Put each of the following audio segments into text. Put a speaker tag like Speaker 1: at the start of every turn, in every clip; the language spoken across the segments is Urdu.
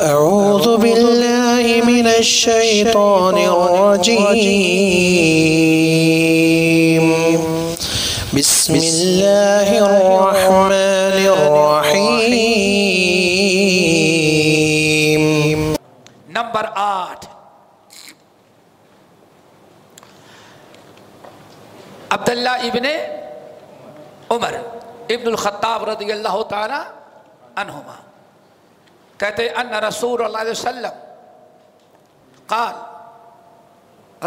Speaker 1: أعوذ بالله من الشيطان الرجيم. بسم الله الرحمن الرحيم.
Speaker 2: نمبر آٹھ عبداللہ ابن عمر ابن الخطاب رضی اللہ تعالی عنہما کہتے ہیں، ان رسول اللہ علیہ وسلم. قال،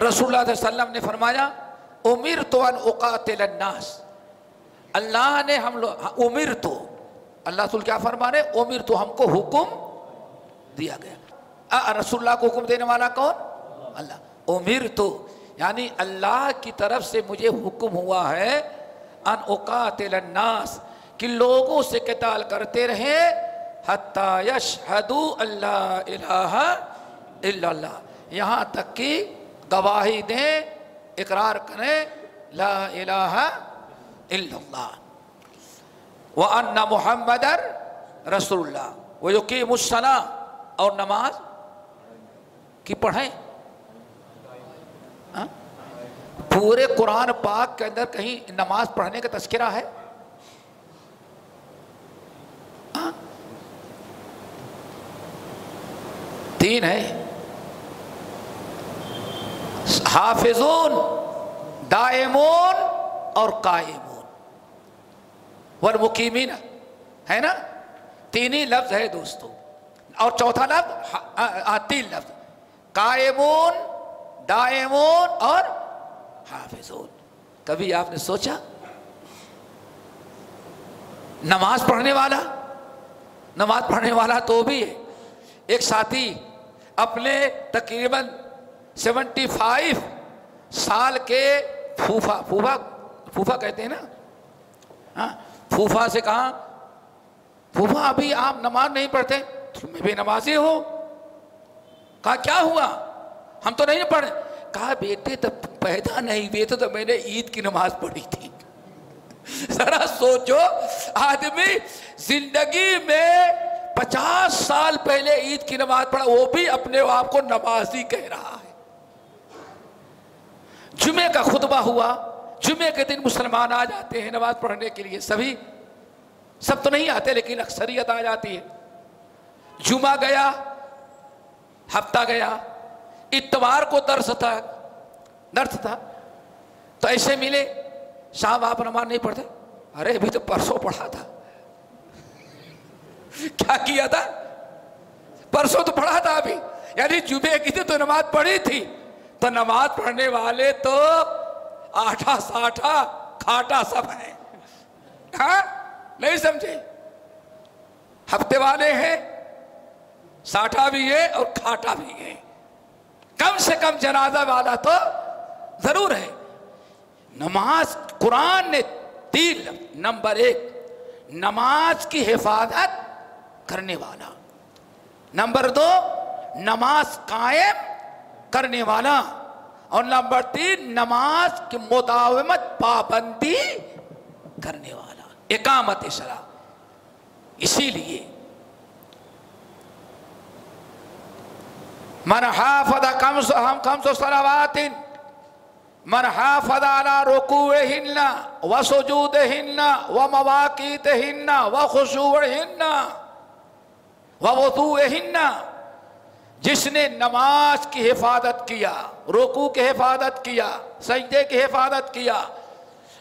Speaker 2: رسول اللہ علیہ وسلم نے فرمایا امیر تو ان اقاتل الناس. اللہ نے ہم لوگ امیر تو اللہ رسول کیا فرمانے امیر تو ہم کو حکم دیا گیا۔ رسول اللہ کو حکم دینے والا کون؟ اللہ۔ امیر تو یعنی اللہ کی طرف سے مجھے حکم ہوا ہے، ان اقاتل الناس، کہ لوگوں سے قتال کرتے رہیں حتی یشہدو اللہ الہ الا اللہ۔ یہاں تک کہ گواہی دیں، اقرار کریں، لا الہ الا اللہ۔ وَأَنَّ محمد رسول اللہ وہ یقیم الصلاح اور نماز کی پڑھیں۔ ہاں؟ پورے قرآن پاک کے اندر کہیں نماز پڑھنے کا تذکرہ ہے؟ تین ہے حافظون، دائمون اور قائمون۔ والمقیمین، ہے نا؟ تین ہی لفظ ہے دوستو۔ اور چوتھا لفظ تین لفظ۔ قائمون، دائمون اور حافظون۔ کبھی آپ نے سوچا؟ نماز پڑھنے والا؟ نماز پڑھنے والا تو بھی ہے۔ ایک ساتھی اپنے تقریباً سیونٹی فائیو سال کے پھوفا پھوفا پھوفا کہتے ہیں نا؟ ہاں پھوفا سے کہا پھوفا ابھی آپ نماز نہیں پڑھتے؟ تم بھی نمازی ہو کہا، کیا ہوا؟ ہم تو نہیں پڑھے۔ کہا، بیٹے تو پیدا نہیں ہوئے تو میں نے عید کی نماز پڑھی تھی۔ ذرا سوچو، آدمی زندگی میں پچاس سال پہلے عید کی نماز پڑھا، وہ بھی اپنے آپ کو نمازی کہہ رہا ہے۔ جمعے کا خطبہ ہوا جمعے کے دن مسلمان آ جاتے ہیں نماز پڑھنے کے لیے، سبھی۔ سب تو نہیں آتے، لیکن اکثریت آ جاتی ہے جمعہ گیا، ہفتہ گیا، اتوار کو درس تھا درس تھا۔ تو ایسے ملے، شام آپ نماز نہیں پڑھتے؟ ارے، ابھی تو پرسوں پڑھا تھا۔ کیا کیا تھا؟ پرسوں تو پڑھا تھا ابھی۔ یعنی جمعے کی تھی تو نماز پڑھی تھی۔ تو نماز پڑھنے والے تو آٹھا ساٹھا کھاٹا سب ہیں۔ ہاں؟ نہیں سمجھے؟ ہفتے والے ہیں، ساٹھا بھی ہے اور کھاٹا بھی ہے۔ کم سے کم جنازہ والا تو ضرور ہے۔ نماز قرآن نے تین لفظ نمبر ایک۔ نماز کی حفاظت کرنے والا۔ نمبر دو، نماز قائم کرنے والا۔ اور نمبر تین، نماز کی مداومت پابندی کرنے والا۔ اقامت شرح اسی لیے من حافظ خمس ہم خمس صلوات، من حافظ على ركوعهن وسجودهن ومواقيتهن وخشوعهن ووضوءهن جس نے نماز کی حفاظت کیا، رکوع کی حفاظت کیا، سجدے کی حفاظت کیا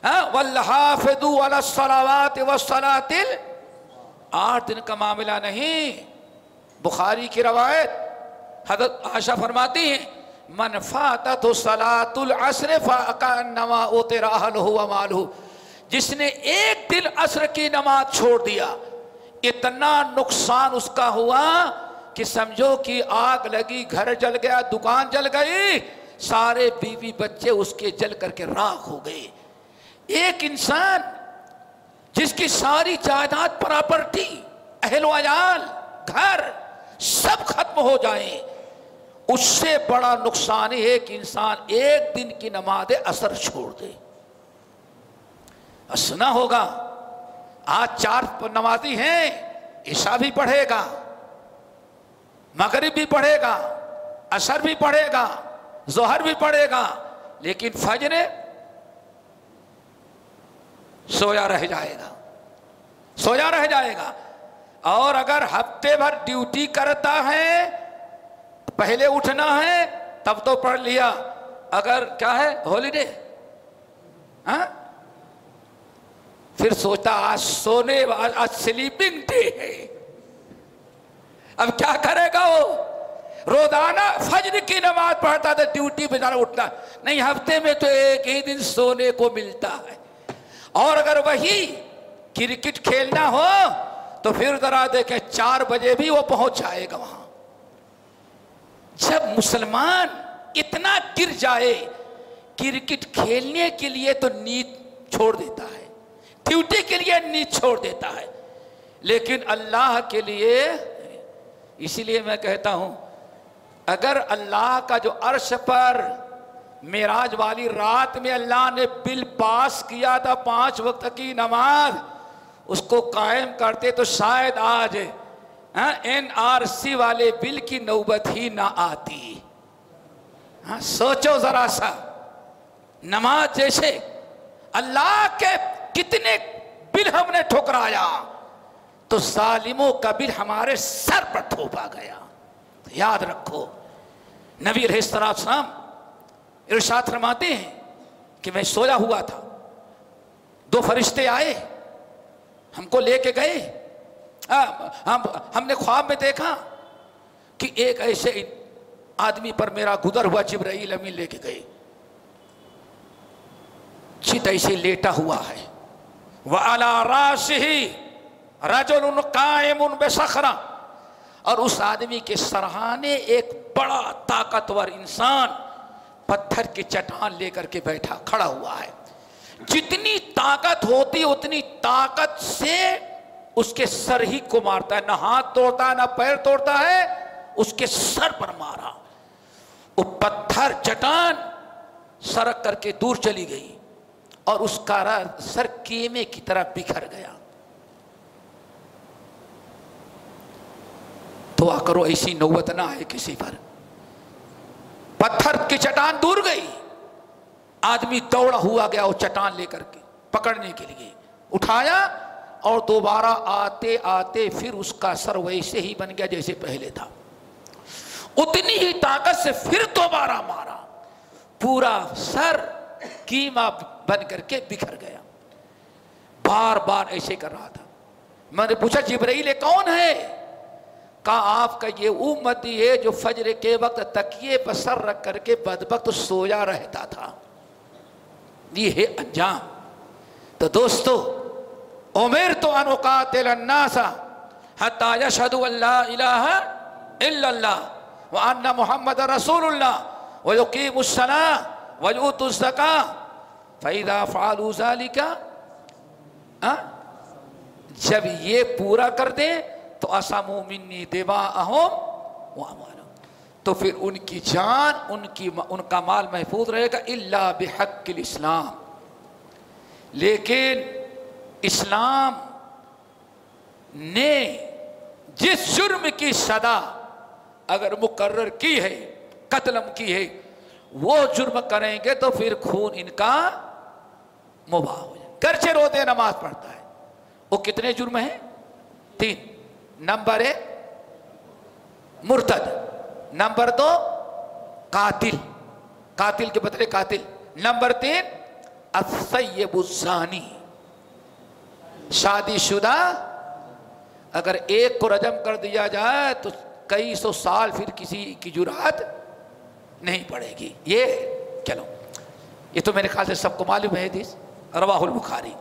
Speaker 2: ہاں، والحافظوا على الصلوات والصلاة آٹھ دن کا معاملہ نہیں۔ بخاری کی روایت حضرت عائشہ فرماتی ہیں، من فاتت صلاۃ العصر فکانما اوتر اهله وماله جس نے ایک دن عصر کی نماز چھوڑ دیا اتنا نقصان اس کا ہوا کہ سمجھو کہ آگ لگی، گھر جل گیا، دکان جل گئی، سارے بیوی بچے اس کے جل کر کے راکھ ہو گئے۔ ایک انسان جس کی ساری جائیداد پراپرٹی، اہل و عیال، گھر، سب ختم ہو جائیں اس سے بڑا نقصان ہے کہ انسان ایک دن کی نماز اثر چھوڑ دے۔ سنا ہوگا۔ آج چار نمازی ہیں، عشاء بھی پڑھے گا، مغرب بھی پڑھے گا اثر بھی پڑھے گا، ظہر بھی پڑھے گا، لیکن فجر سویا رہ جائے گا، سویا رہ جائے گا۔ اور اگر ہفتے بھر ڈیوٹی کرتا ہے، پہلے اٹھنا ہے، تب تو پڑھ لیا۔ اگر کیا ہے؟ ہالیڈے۔ ہاں؟ پھر سوچتا آج سونے آج سلیپنگ ڈے ہے۔ اب کیا کرے گا وہ؟ روزانہ فجر کی نماز پڑھتا تھا ڈیوٹی پہ جانا اٹھتا۔ نہیں، ہفتے میں تو ایک ہی دن سونے کو ملتا ہے۔ اور اگر وہی کرکٹ کھیلنا ہو، تو پھر ذرا دیکھیں، چار بجے بھی وہ پہنچ جائے گا وہاں۔ جب مسلمان اتنا گر جائے، کرکٹ کھیلنے کے لیے تو نیند چھوڑ دیتا ہے۔ ڈیوٹی کے لیے نیند چھوڑ دیتا ہے۔ لیکن اللہ کے لیے اسی لیے میں کہتا ہوں، اگر اللہ کا جو عرش پر میراج والی رات میں اللہ نے بل پاس کیا تھا پانچ وقت کی نماز، اس کو قائم کرتے تو شاید آج ہاں، این آر سی والے بل کی نوبت ہی نہ آتی۔ ہاں سوچو ذرا سا، نماز جیسے اللہ کے کتنے بل ہم نے ٹھکرایا تو ظالموں کا بل ہمارے سر پر تھوپا گیا یاد رکھو، نبی السلام ارشاد فرماتے ہیں کہ میں سویا ہوا تھا، دو فرشتے آئے، ہم کو لے کے گئے۔ ہاں، ہم نے خواب میں دیکھا کہ ایک ایسے آدمی پر میرا گزر ہوا جبرائیل امین لے کے گئے۔ چت ایسے لیٹا ہوا ہے۔ وہ اللہ راش ہی رجل اور اس آدمی کے سرحانے ایک بڑا طاقتور انسان پتھر کی چٹان لے کر کے بیٹھا، کھڑا ہوا ہے۔ جتنی طاقت ہوتی، اتنی طاقت سے اس کے سر ہی کو مارتا ہے۔ نہ ہاتھ توڑتا ہے نہ پیر توڑتا ہے، اس کے سر پر مارا۔ وہ پتھر، چٹان سرک کر کے دور چلی گئی۔ اور اس کا سر کیمے کی طرح بکھر گیا۔ دعا کرو ایسی نوبت نہ آئے کسی پر۔ پتھر کی چٹان دور گئی۔ آدمی دوڑا ہوا گیا وہ چٹان لے کر کے پکڑنے کے لیے۔ اٹھایا اور دوبارہ آتے آتے پھر اس کا سر ویسے ہی بن گیا جیسے پہلے تھا۔ اتنی ہی طاقت سے پھر دوبارہ مارا۔ پورا سر کیما بن کر کے بکھر گیا۔ بار بار ایسے کر رہا تھا۔ میں نے پوچھا، جبرائیل کون ہے؟ کہا، آپ کا یہ امتی ہے جو فجر کے وقت تکیے پر سر رکھ کر کے بدبخت سویا رہتا تھا۔ یہ ہے انجام۔ تو دوستو، عمر تو انقاتل الناس حتی یشہدو اللہ الہ الا اللہ وان محمد رسول اللہ ویقیم الصلاة۔ ویؤت الزکاة فَإِذَا فَعَلُوا ذَلِكَ جب یہ پورا کر دیں، تو اسامو منی دیوا اہم تو پھر ان کی جان، ان کی ان کا مال محفوظ رہے گا اللہ بحق الاسلام۔ لیکن اسلام نے جس جرم کی صدا اگر مقرر کی ہے، قتلم کی ہے وہ جرم کریں گے تو پھر خون ان کا مباح ہو جائے۔ گرچہ روتے نماز پڑھتا ہے۔ وہ کتنے جرم ہیں؟ تین۔ نمبر ایک، مرتد۔ نمبر دو، قاتل۔ قاتل کے بدلے قاتل۔ نمبر تین، السیب الزانی۔ شادی شدہ۔ اگر ایک کو رجم کر دیا جائے تو کئی سو سال پھر کسی کی جرات نہیں پڑے گی۔ یہ چلو۔ یہ تو میرے خیال سے سب کو معلوم ہے حدیث۔ رواہ البخاری۔